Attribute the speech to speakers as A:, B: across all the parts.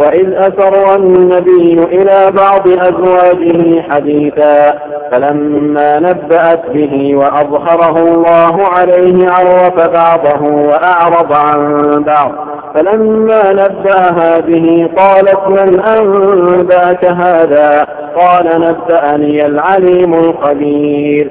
A: وإذ أسر النبي إلى بعض أزواجه حديثا فلما نبأت به وأظهره الله عليه عرف بعضه وأعرض عن بعض فلما نباها به قالت من أنباك هذا قال نبأني العليم الخبير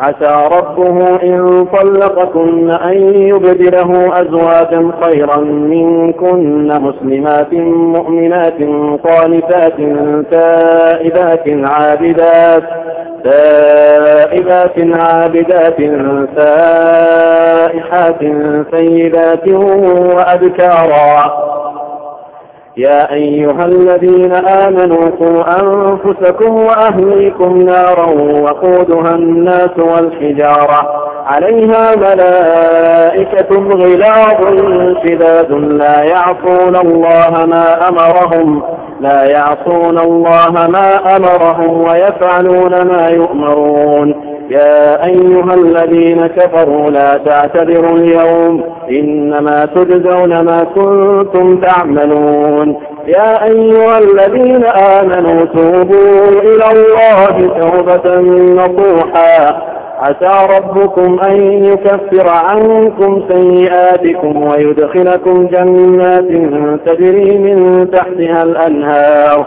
A: عسى ربه إن طلقكن أن يبدله أزواجا خيرا منكن مسلمات مؤمنات قانتات تائبات عابدات تائبات عابدات سائحات سيدات وأبكارا يا أيها الذين آمنوا قوا انفسكم وأهليكم نارا وقودها الناس والحجارة عليها ملائكة غلاظ شداد لا يعصون الله ما أمرهم لا يعصون الله ما أمرهم ويفعلون ما يؤمرون يا أيها الذين كفروا لا تعتذروا اليوم إنما تجزون ما كنتم تعملون يا أيها الذين آمنوا توبوا إلى الله توبة نصوحا عسى ربكم أن يكفر عنكم سيئاتكم ويدخلكم جنات تجري من تحتها الأنهار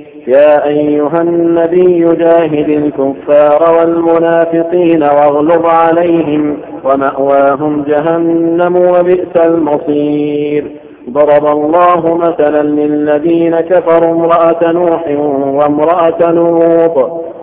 A: يا أيها النبي جاهد الكفار والمنافقين واغلظ عليهم وماواهم جهنم وبئس المصير ضرب الله مثلا للذين كفروا امرأة نوح وامرأة لوط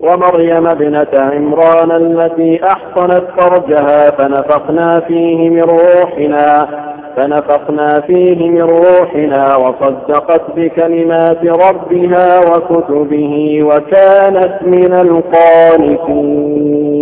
A: ومريم ابنه عمران التي احصنت فرجها فنفخنا فيه من روحنا فنفخنا فيه من روحنا وصدقت بكلمات ربها وكتبه وكانت من القانتين